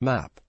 Map.